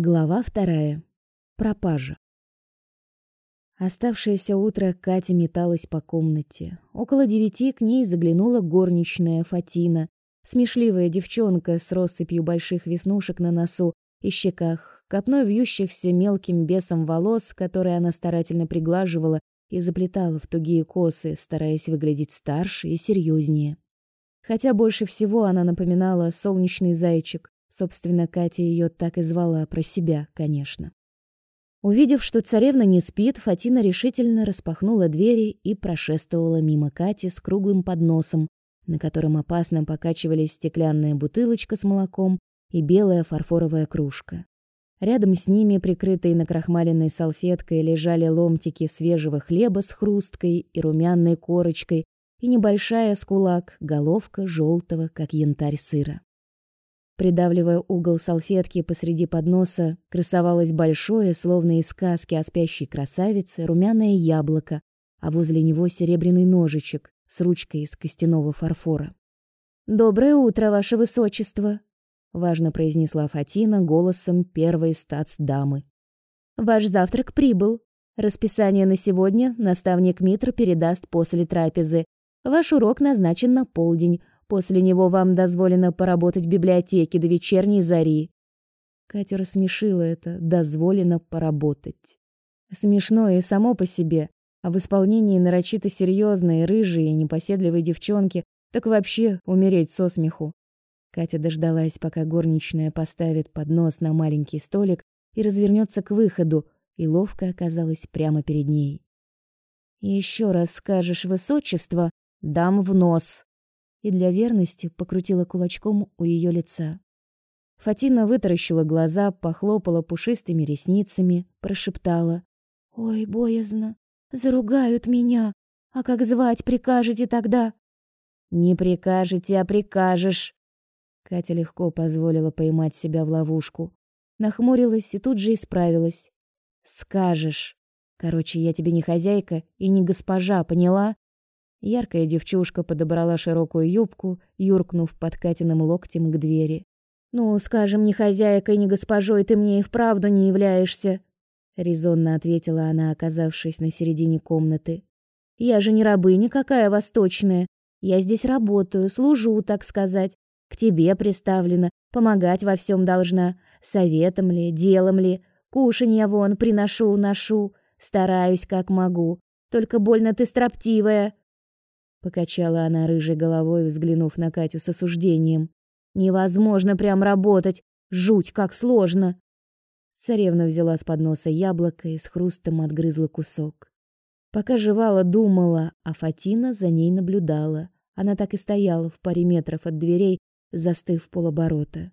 Глава вторая. Пропажа. Оставшееся утро Катя металась по комнате. Около девяти к ней заглянула горничная Фатина, смешливая девчонка с россыпью больших веснушек на носу и щеках, копной вьющихся мелким бесом волос, которые она старательно приглаживала и заплетала в тугие косы, стараясь выглядеть старше и серьезнее. Хотя больше всего она напоминала солнечный зайчик, Собственно, Катя ее так и звала про себя, конечно. Увидев, что царевна не спит, Фатина решительно распахнула двери и прошествовала мимо Кати с круглым подносом, на котором опасно покачивались стеклянная бутылочка с молоком и белая фарфоровая кружка. Рядом с ними, прикрытые накрахмаленной салфеткой, лежали ломтики свежего хлеба с хрусткой и румяной корочкой и небольшая с кулак головка желтого, как янтарь сыра. Придавливая угол салфетки посреди подноса, красовалось большое, словно из сказки о спящей красавице, румяное яблоко, а возле него серебряный ножичек с ручкой из костяного фарфора. «Доброе утро, ваше высочество!» — важно произнесла Фатина голосом первой статс-дамы. «Ваш завтрак прибыл. Расписание на сегодня наставник Митр передаст после трапезы. Ваш урок назначен на полдень. После него вам дозволено поработать в библиотеке до вечерней зари. Катя рассмешила это «дозволено поработать». Смешно и само по себе, а в исполнении нарочито серьезной, рыжей и непоседливой девчонки так вообще умереть со смеху. Катя дождалась, пока горничная поставит поднос на маленький столик и развернется к выходу, и ловко оказалась прямо перед ней. «Еще раз скажешь высочество, дам в нос», и для верности покрутила кулачком у ее лица. Фатина вытаращила глаза, похлопала пушистыми ресницами, прошептала: "Ой, боязно, заругают меня. А как звать прикажете тогда?" "Не прикажете, а прикажешь". Катя легко позволила поймать себя в ловушку. Нахмурилась и тут же исправилась. "Скажешь. Короче, я тебе не хозяйка и не госпожа, поняла? Яркая девчушка подобрала широкую юбку, юркнув под Катиным локтем к двери. «Ну, скажем, ни хозяйкой, ни госпожой ты мне и вправду не являешься», — резонно ответила она, оказавшись на середине комнаты. «Я же не рабыня какая восточная. Я здесь работаю, служу, так сказать. К тебе приставлена, помогать во всем должна. Советом ли, делом ли, кушанья вон приношу, ношу, стараюсь как могу. Только больно ты строптивая». Покачала она рыжей головой, взглянув на Катю с осуждением. Невозможно прям работать. Жуть, как сложно. Царевна взяла с подноса яблоко и с хрустом отгрызла кусок. Пока жевала, думала, а Фатина за ней наблюдала. Она так и стояла в паре метров от дверей, застыв полоборота.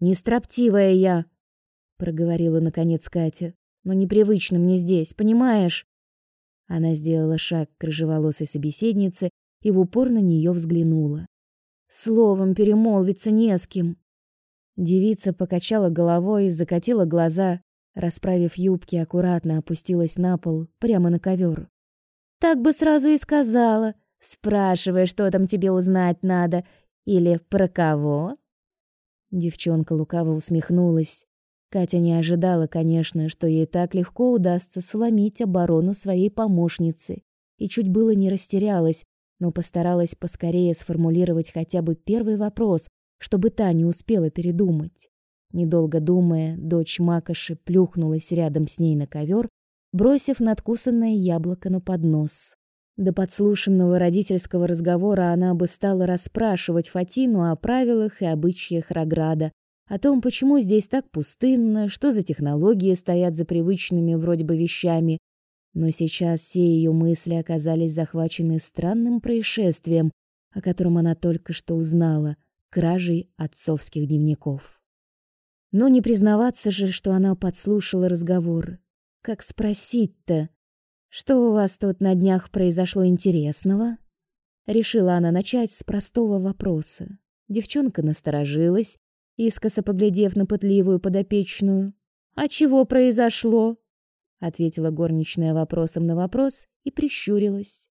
«Не строптивая я!» — проговорила наконец Катя. «Но непривычно мне здесь, понимаешь?» Она сделала шаг к рыжеволосой собеседнице и в упор на нее взглянула. Словом перемолвиться не с кем. Девица покачала головой, закатила глаза, расправив юбки, аккуратно опустилась на пол, прямо на ковер. Так бы сразу и сказала, спрашивая, что там тебе узнать надо, или про кого. Девчонка лукаво усмехнулась. Катя не ожидала, конечно, что ей так легко удастся сломить оборону своей помощницы, и чуть было не растерялась, но постаралась поскорее сформулировать хотя бы первый вопрос, чтобы та не успела передумать. Недолго думая, дочь Макоши плюхнулась рядом с ней на ковер, бросив надкусанное яблоко на поднос. До подслушанного родительского разговора она бы стала расспрашивать Фатину о правилах и обычаях Рограда, о том, почему здесь так пустынно, что за технологии стоят за привычными вроде бы вещами. Но сейчас все ее мысли оказались захвачены странным происшествием, о котором она только что узнала кражей отцовских дневников. Но не признаваться же, что она подслушала разговор. Как спросить-то? Что у вас тут на днях произошло интересного? Решила она начать с простого вопроса. Девчонка насторожилась, искоса поглядев на пытливую подопечную. «А чего произошло?» ответила горничная вопросом на вопрос и прищурилась.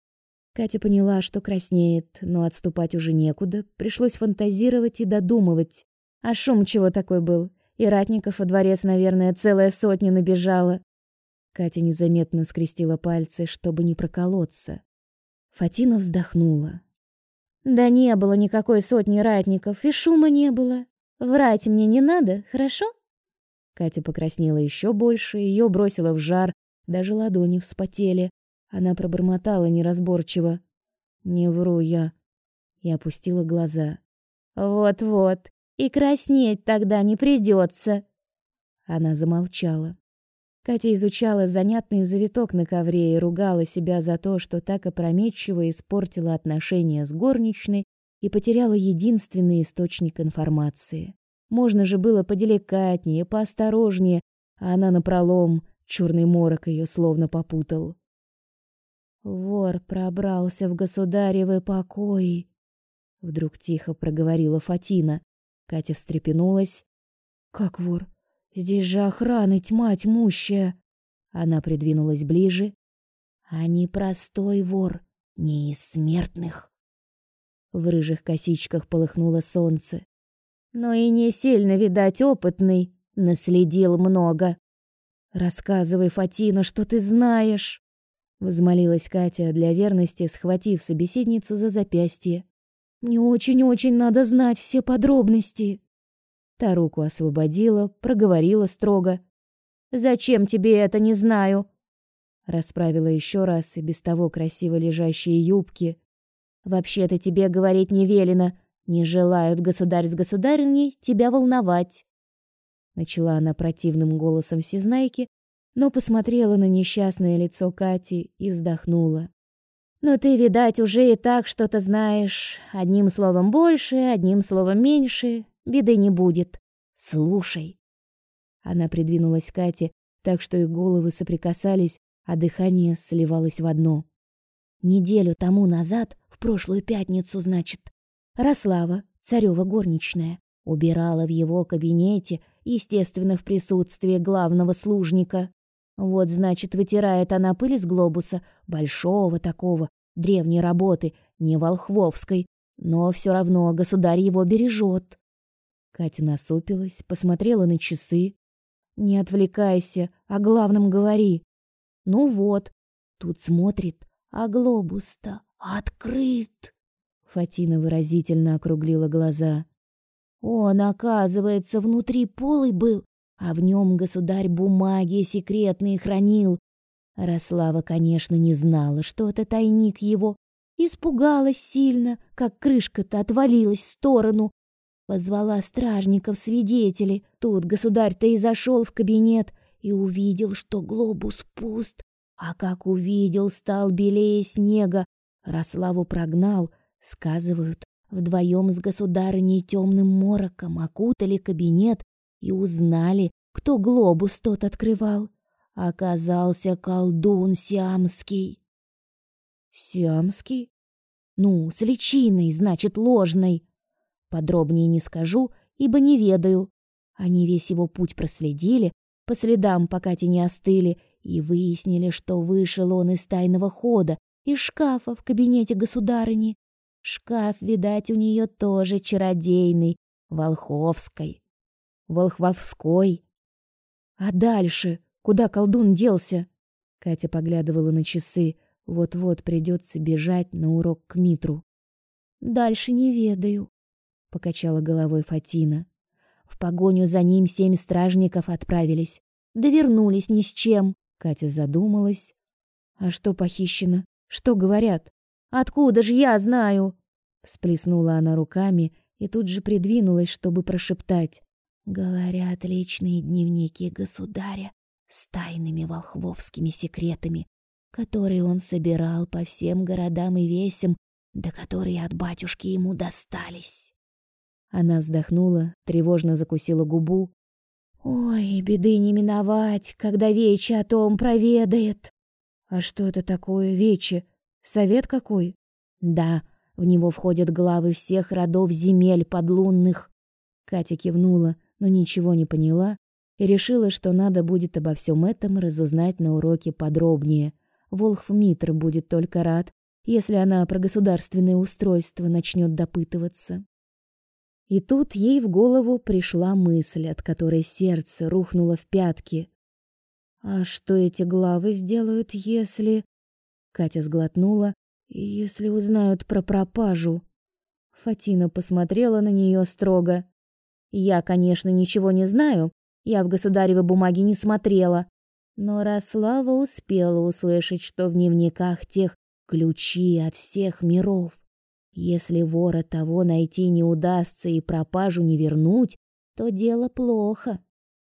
Катя поняла, что краснеет, но отступать уже некуда, пришлось фантазировать и додумывать. А шум чего такой был? и ратников во дворец, наверное, целая сотня набежала. Катя незаметно скрестила пальцы, чтобы не проколоться. Фатина вздохнула. Да не было никакой сотни ратников, и шума не было. Врать мне не надо, хорошо? Катя покраснела еще больше, ее бросило в жар, даже ладони вспотели. Она пробормотала неразборчиво: "Не вру я". И опустила глаза. Вот-вот. И краснеть тогда не придется. Она замолчала. Катя изучала занятный завиток на ковре и ругала себя за то, что так опрометчиво испортила отношения с горничной и потеряла единственный источник информации. Можно же было поделикатнее, поосторожнее, а она напролом, черный морок ее словно попутал. Вор пробрался в государевы покои. Вдруг тихо проговорила Фатина. Катя встрепенулась. Как вор? Здесь же охрана тьма тьмущая. Она придвинулась ближе. А не простой вор, не из смертных. В рыжих косичках полыхнуло солнце. Но и не сильно, видать, опытный, наследил много. Рассказывай, Фатина, что ты знаешь, взмолилась Катя для верности, схватив собеседницу за запястье. Мне очень-очень надо знать все подробности. Та руку освободила, проговорила строго: "Зачем тебе это, не знаю?" Расправила еще раз и без того красиво лежащие юбки. "Вообще-то тебе говорить не велено, не желают государь с государыней тебя волновать". Начала она противным голосом всезнайки, но посмотрела на несчастное лицо Кати и вздохнула. Но ты, видать, уже и так что-то знаешь. Одним словом больше, одним словом меньше. Беды не будет. Слушай. Она придвинулась к Кате, так что их головы соприкасались, а дыхание сливалось в одно. Неделю тому назад, прошлую пятницу, значит, Рослава, царева горничная, убирала в его кабинете, естественно, в присутствии главного служника. Вот, значит, вытирает она пыль с глобуса, большого такого, древней работы, не волхвовской, но все равно государь его бережет. Катя насупилась, посмотрела на часы. Не отвлекайся, о главном говори. Ну вот, тут смотрит, а глобус-то открыт. Фатина выразительно округлила глаза. Он, оказывается, внутри полый был, а в нем государь бумаги секретные хранил. Рослава, конечно, не знала, что это тайник его, испугалась сильно, как крышка-то отвалилась в сторону. Позвала стражников свидетелей. Тут государь-то и зашел в кабинет и увидел, что глобус пуст. А как увидел, стал белее снега. Рославу прогнал, сказывают, вдвоем с государыней темным мороком окутали кабинет и узнали, кто глобус тот открывал. Оказался колдун сиамский. Сиамский? Ну, с личиной, значит, ложной. Подробнее не скажу, ибо не ведаю. Они весь его путь проследили, по следам, пока те не остыли, и выяснили, что вышел он из тайного хода, из шкафа в кабинете государыни. Шкаф, видать, у нее тоже чародейный, волховской волхвовской. А дальше куда колдун делся? Катя поглядывала на часы. Вот-вот придется бежать на урок к Митру. Дальше не ведаю, покачала головой Фатина. В погоню за ним семь стражников отправились, да вернулись ни с чем. Катя задумалась. А что похищено? Что говорят? Откуда же я знаю? Всплеснула она руками и тут же придвинулась, чтобы прошептать: Говорят, личные дневники государя с тайными волхвовскими секретами, которые он собирал по всем городам и весям, да которые от батюшки ему достались. Она вздохнула, тревожно закусила губу. Ой, беды не миновать, когда Вече о том проведает. А что это такое Вече? Совет какой? Да, в него входят главы всех родов земель подлунных. Катя кивнула но ничего не поняла и решила, что надо будет обо всем этом разузнать на уроке подробнее. Волхв Митр будет только рад, если она про государственное устройство начнет допытываться. И тут ей в голову пришла мысль, от которой сердце рухнуло в пятки. А что эти главы сделают, если Катя сглотнула, если узнают про пропажу? Фатина посмотрела на нее строго. Я, конечно, ничего не знаю, я в государевы бумаги не смотрела, но Рослава успела услышать, что в дневниках тех ключи от всех миров. Если вора того найти не удастся и пропажу не вернуть, то дело плохо.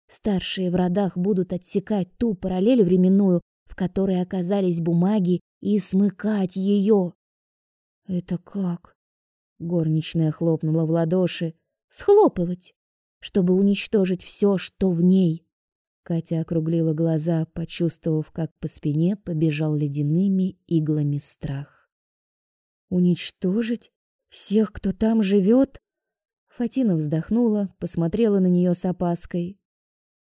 Старшие в родах будут отсекать ту параллель временную, в которой оказались бумаги, и смыкать ее. Это как? Горничная хлопнула в ладоши. Схлопывать, чтобы уничтожить все, что в ней. Катя округлила глаза, почувствовав, как по спине побежал ледяными иглами страх. Уничтожить всех, кто там живет? Фатина вздохнула, посмотрела на нее с опаской.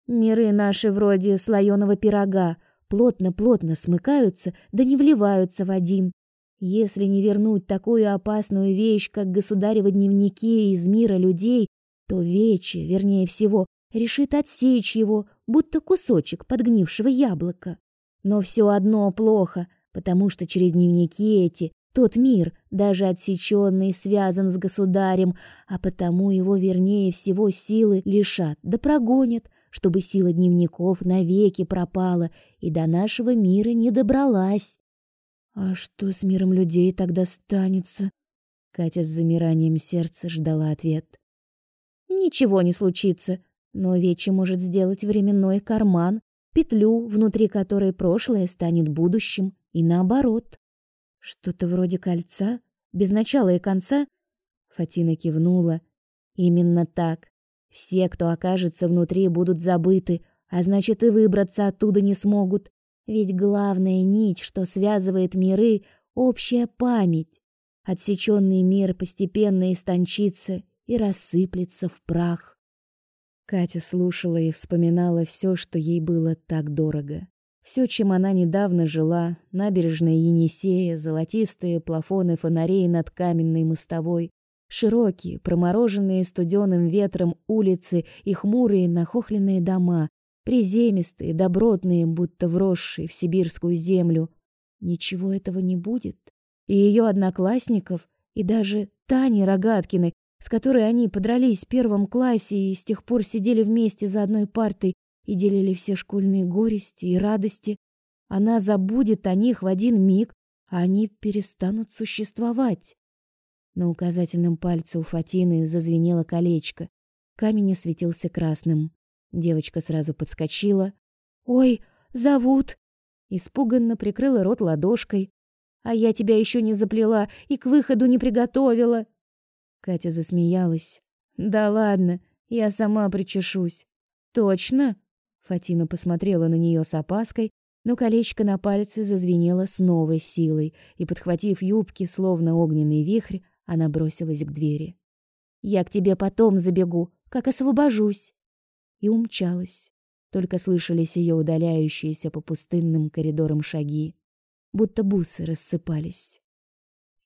Миры наши вроде слоеного пирога, плотно-плотно смыкаются, да не вливаются в один. Если не вернуть такую опасную вещь, как государевы дневники из мира людей, то Вече, вернее всего, решит отсечь его, будто кусочек подгнившего яблока. Но все одно плохо, потому что через дневники эти тот мир, даже отсеченный, связан с государем, а потому его, вернее всего, силы лишат да прогонят, чтобы сила дневников навеки пропала и до нашего мира не добралась. А что с миром людей тогда станется? Катя с замиранием сердца ждала ответ. Ничего не случится, но Вечи может сделать временной карман, петлю, внутри которой прошлое станет будущим, и наоборот. Что-то вроде кольца, без начала и конца? Фатина кивнула. Именно так. Все, кто окажется внутри, будут забыты, а значит и выбраться оттуда не смогут. Ведь главная нить, что связывает миры, общая память. Отсеченный мир постепенно истончится и рассыплется в прах. Катя слушала и вспоминала все, что ей было так дорого. Все, чем она недавно жила: набережная Енисея, золотистые плафоны фонарей над каменной мостовой, широкие, промороженные студеным ветром улицы и хмурые нахохленные дома, приземистые, добротные, будто вросшие в сибирскую землю. Ничего этого не будет. И ее одноклассников, и даже Тани Рогаткиной, с которой они подрались в первом классе и с тех пор сидели вместе за одной партой и делили все школьные горести и радости. Она забудет о них в один миг, а они перестанут существовать. На указательном пальце у Фатины зазвенело колечко. Камень осветился красным. Девочка сразу подскочила. «Ой, зовут!» Испуганно прикрыла рот ладошкой. «А я тебя еще не заплела и к выходу не приготовила!» Катя засмеялась. Да ладно, я сама причешусь. Точно? Фатина посмотрела на нее с опаской, но колечко на пальце зазвенело с новой силой, и подхватив юбки, словно огненный вихрь, она бросилась к двери. Я к тебе потом забегу, как освобожусь. И умчалась. Только слышались ее удаляющиеся по пустынным коридорам шаги, будто бусы рассыпались.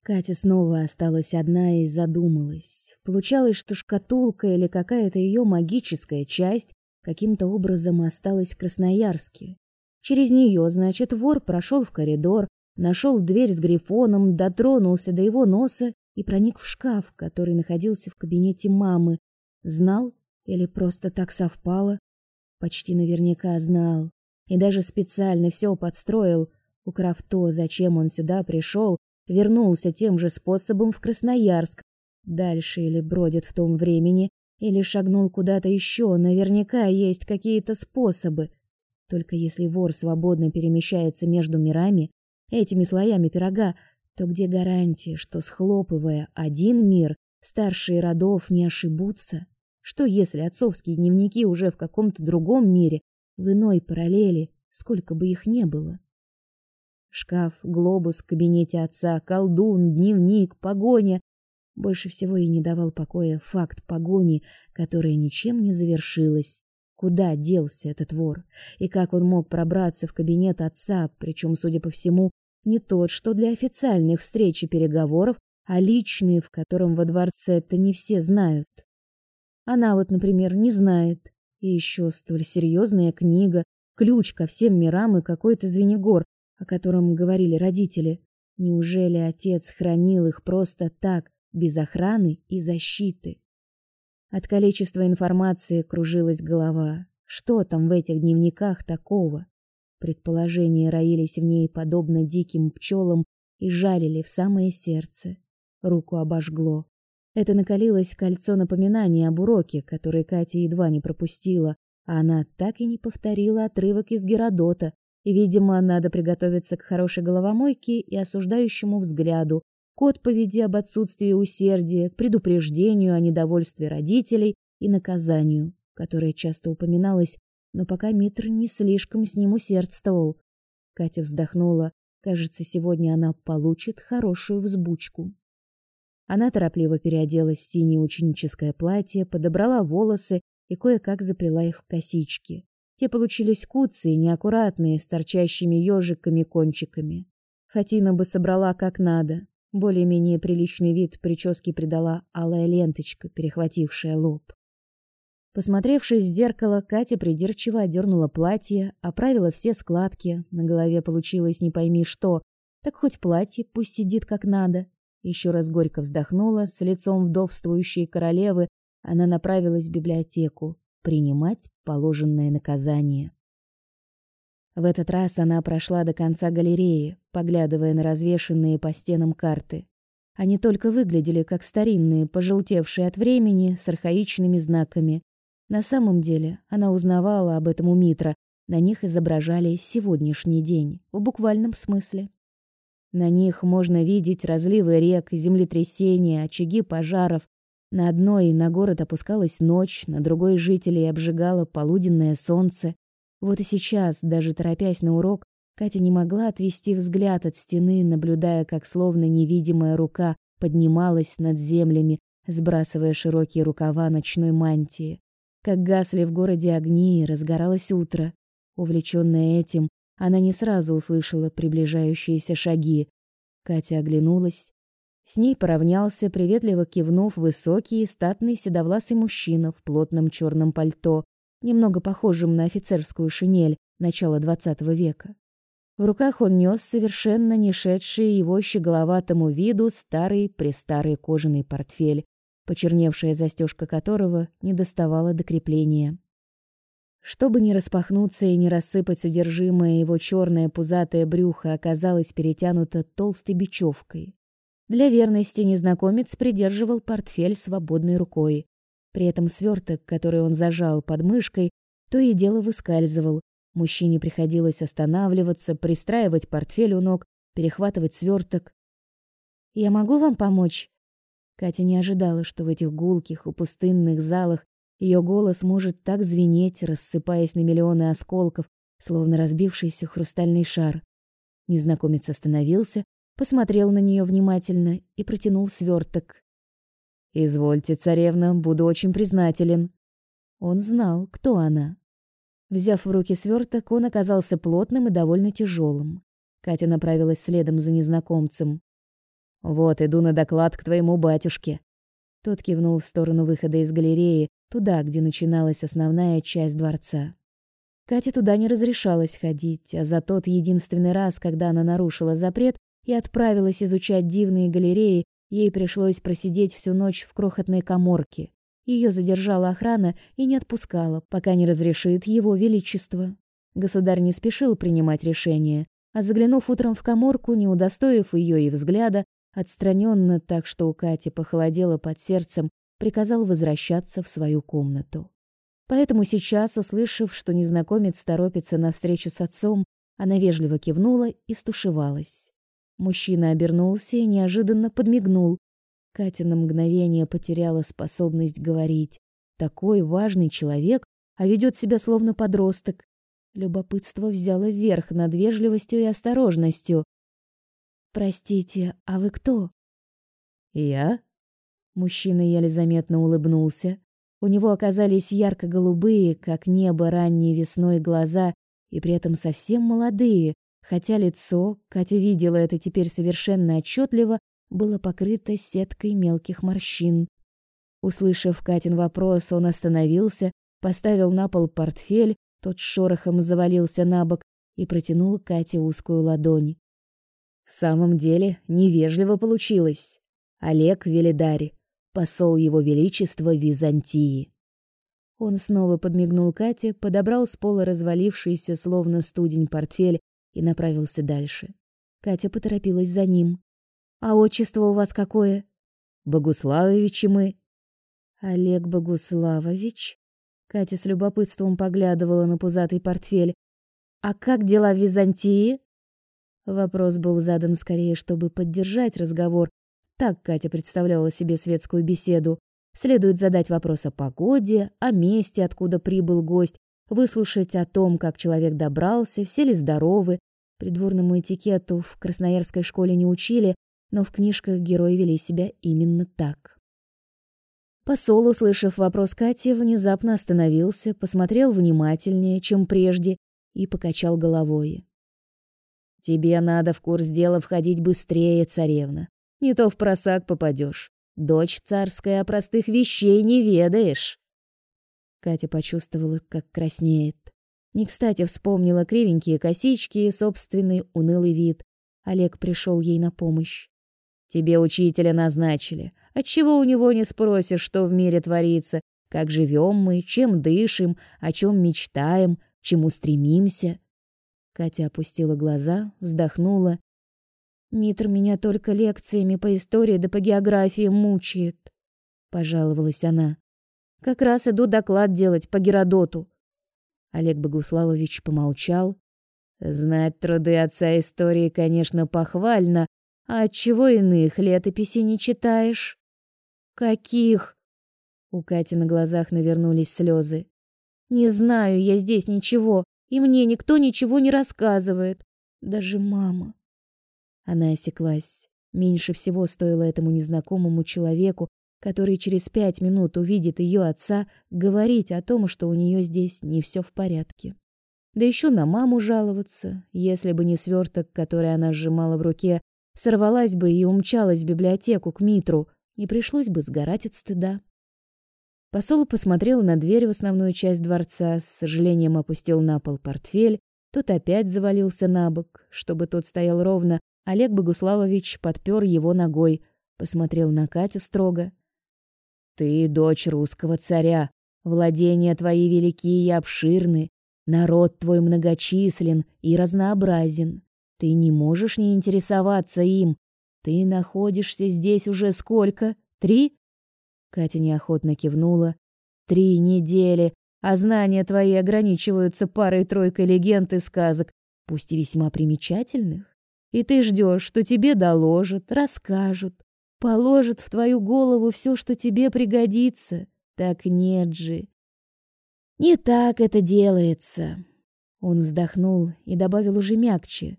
Катя снова осталась одна и задумалась. Получалось, что шкатулка или какая-то ее магическая часть каким-то образом осталась в Красноярске. Через нее, значит, вор прошел в коридор, нашел дверь с грифоном, дотронулся до его носа и проник в шкаф, который находился в кабинете мамы. Знал или просто так совпало? Почти наверняка знал. И даже специально все подстроил, украв то, зачем он сюда пришел, вернулся тем же способом в Красноярск. Дальше или бродит в том времени, или шагнул куда-то еще, наверняка есть какие-то способы. Только если вор свободно перемещается между мирами, этими слоями пирога, то где гарантия, что схлопывая один мир, старшие родов не ошибутся? Что если отцовские дневники уже в каком-то другом мире, в иной параллели, сколько бы их не было? Шкаф, глобус в кабинете отца, колдун, дневник, погоня. Больше всего ей не давал покоя факт погони, которая ничем не завершилась. Куда делся этот вор? И как он мог пробраться в кабинет отца, причем, судя по всему, не тот, что для официальных встреч и переговоров, а личный, в котором во дворце это не все знают. Она вот, например, не знает. И еще столь серьезная книга, ключ ко всем мирам и какой-то звенигор, о котором говорили родители. Неужели отец хранил их просто так, без охраны и защиты? От количества информации кружилась голова. Что там в этих дневниках такого? Предположения роились в ней подобно диким пчелам и жалили в самое сердце. Руку обожгло. Это накалилось кольцо напоминаний об уроке, который Катя едва не пропустила, а она так и не повторила отрывок из Геродота, и, видимо, надо приготовиться к хорошей головомойке и осуждающему взгляду, к отповеди об отсутствии усердия, к предупреждению о недовольстве родителей и наказанию, которое часто упоминалось, но пока Митр не слишком с ним усердствовал. Катя вздохнула. Кажется, сегодня она получит хорошую взбучку. Она торопливо переоделась в синее ученическое платье, подобрала волосы и кое-как заплела их в косички. Те получились куцые, неаккуратные, с торчащими ежиками-кончиками. Фатина бы собрала как надо. Более-менее приличный вид прическе придала алая ленточка, перехватившая лоб. Посмотревшись в зеркало, Катя придирчиво одернула платье, оправила все складки, на голове получилось не пойми что, так хоть платье пусть сидит как надо. Еще раз горько вздохнула, с лицом вдовствующей королевы она направилась в библиотеку принимать положенное наказание. В этот раз она прошла до конца галереи, поглядывая на развешанные по стенам карты. Они только выглядели как старинные, пожелтевшие от времени, с архаичными знаками. На самом деле, она узнавала об этом у Митра. На них изображали сегодняшний день, в буквальном смысле. На них можно видеть разливы рек, землетрясения, очаги пожаров, на одной на город опускалась ночь, на другой жителей обжигало полуденное солнце. Вот и сейчас, даже торопясь на урок, Катя не могла отвести взгляд от стены, наблюдая, как словно невидимая рука поднималась над землями, сбрасывая широкие рукава ночной мантии. Как гасли в городе огни, и разгоралось утро. Увлечённая этим, она не сразу услышала приближающиеся шаги. Катя оглянулась с ней поравнялся, приветливо кивнув, высокий, статный седовласый мужчина в плотном черном пальто, немного похожем на офицерскую шинель начала XX века. В руках он нес совершенно не шедший его щеголоватому виду старый-престарый кожаный портфель, почерневшая застежка которого не доставала до крепления. Чтобы не распахнуться и не рассыпать содержимое, его черное пузатое брюхо оказалось перетянуто толстой бечевкой. Для верности незнакомец придерживал портфель свободной рукой. При этом сверток, который он зажал под мышкой, то и дело выскальзывал. Мужчине приходилось останавливаться, пристраивать портфель у ног, перехватывать сверток. «Я могу вам помочь?» Катя не ожидала, что в этих гулких и пустынных залах ее голос может так звенеть, рассыпаясь на миллионы осколков, словно разбившийся хрустальный шар. Незнакомец остановился, посмотрел на нее внимательно и протянул сверток. «Извольте, царевна, буду очень признателен». Он знал, кто она. Взяв в руки сверток, он оказался плотным и довольно тяжелым. Катя направилась следом за незнакомцем. «Вот, иду на доклад к твоему батюшке». Тот кивнул в сторону выхода из галереи, туда, где начиналась основная часть дворца. Кате туда не разрешалось ходить, а за тот единственный раз, когда она нарушила запрет, и отправилась изучать дивные галереи, ей пришлось просидеть всю ночь в крохотной каморке. Ее задержала охрана и не отпускала, пока не разрешит его величество. Государь не спешил принимать решение, а заглянув утром в каморку, не удостоив ее и взгляда, отстраненно, так что у Кати похолодело под сердцем, приказал возвращаться в свою комнату. Поэтому сейчас, услышав, что незнакомец торопится на встречу с отцом, она вежливо кивнула и стушевалась. Мужчина обернулся и неожиданно подмигнул. Катя на мгновение потеряла способность говорить. Такой важный человек, а ведет себя словно подросток. Любопытство взяло верх над вежливостью и осторожностью. «Простите, а вы кто?» «Я?» Мужчина еле заметно улыбнулся. У него оказались ярко-голубые, как небо ранней весной, глаза, и при этом совсем молодые, хотя лицо, Катя видела это теперь совершенно отчетливо, было покрыто сеткой мелких морщин. Услышав Катин вопрос, он остановился, поставил на пол портфель, тот шорохом завалился на бок и протянул Кате узкую ладонь. В самом деле, невежливо получилось. Олег Велидари, посол его величества Византии. Он снова подмигнул Кате, подобрал с пола развалившийся словно студень портфель и направился дальше. Катя поторопилась за ним. А отчество у вас какое? Богуславовичи мы. Олег Богуславович. Катя с любопытством поглядывала на пузатый портфель. А как дела в Византии? Вопрос был задан скорее, чтобы поддержать разговор. Так Катя представляла себе светскую беседу. Следует задать вопрос о погоде, о месте, откуда прибыл гость, выслушать о том, как человек добрался, все ли здоровы. Придворному этикету в Красноярской школе не учили, но в книжках герои вели себя именно так. Посол, услышав вопрос Кати, внезапно остановился, посмотрел внимательнее, чем прежде, и покачал головой. «Тебе надо в курс дела входить быстрее, царевна. Не то в просак попадешь. Дочь царская, о простых вещей не ведаешь». Катя почувствовала, как краснеет. Не кстати вспомнила кривенькие косички и собственный унылый вид. Олег пришел ей на помощь. Тебе учителя назначили. Отчего у него не спросишь, что в мире творится, как живем мы, чем дышим, о чем мечтаем, чему стремимся?» Катя опустила глаза, вздохнула. «Митр меня только лекциями по истории да по географии мучает», — пожаловалась она. «Как раз иду доклад делать по Геродоту». Олег Богуславович помолчал. «Знать труды отца истории, конечно, похвально, а отчего иных летописей не читаешь? Каких? У Кати на глазах навернулись слезы. Не знаю я здесь ничего, и мне никто ничего не рассказывает, даже мама. Она осеклась. Меньше всего стоило этому незнакомому человеку, который через пять минут увидит ее отца, говорить о том, что у нее здесь не все в порядке. Да еще на маму жаловаться, если бы не сверток, который она сжимала в руке, Сорвалась бы и умчалась в библиотеку к Митру, не пришлось бы сгорать от стыда. Посол посмотрел на дверь в основную часть дворца, с сожалением опустил на пол портфель, тот опять завалился на бок, чтобы тот стоял ровно. Олег Богуславович подпер его ногой, посмотрел на Катю строго. Ты дочь русского царя, владения твои велики и обширны, народ твой многочислен и разнообразен. Ты не можешь не интересоваться им. Ты находишься здесь уже сколько? Три? Катя неохотно кивнула. Три недели, а знания твои ограничиваются парой-тройкой легенд и сказок, пусть и весьма примечательных. И ты ждешь, что тебе доложат, расскажут, положат в твою голову все, что тебе пригодится. Так нет же. Не так это делается. Он вздохнул и добавил уже мягче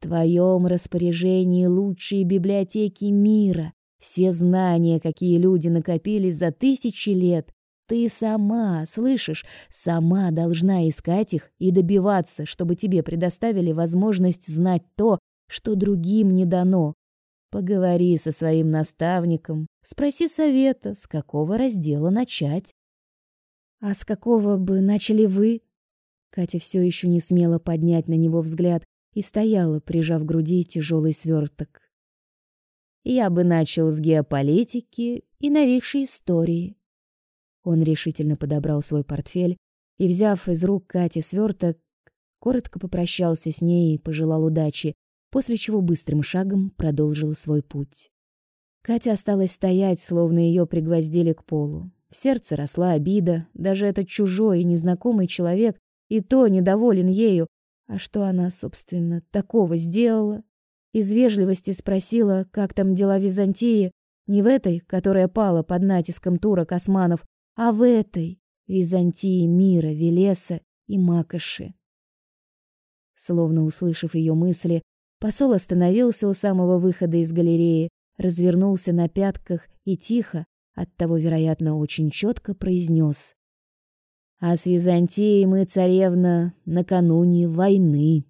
твоем распоряжении лучшие библиотеки мира, все знания, какие люди накопили за тысячи лет. Ты сама, слышишь, сама должна искать их и добиваться, чтобы тебе предоставили возможность знать то, что другим не дано. Поговори со своим наставником, спроси совета, с какого раздела начать. А с какого бы начали вы? Катя все еще не смела поднять на него взгляд, и стояла, прижав к груди тяжелый сверток. Я бы начал с геополитики и новейшей истории. Он решительно подобрал свой портфель и, взяв из рук Кати сверток, коротко попрощался с ней и пожелал удачи, после чего быстрым шагом продолжил свой путь. Катя осталась стоять, словно ее пригвоздили к полу. В сердце росла обида, даже этот чужой и незнакомый человек и то недоволен ею, а что она, собственно, такого сделала? Из вежливости спросила, как там дела в Византии, не в этой, которая пала под натиском турок-османов, а в этой, Византии мира, Велеса и Макоши. Словно услышав ее мысли, посол остановился у самого выхода из галереи, развернулся на пятках и тихо, оттого, вероятно, очень четко произнес: а с Византией мы, царевна, накануне войны.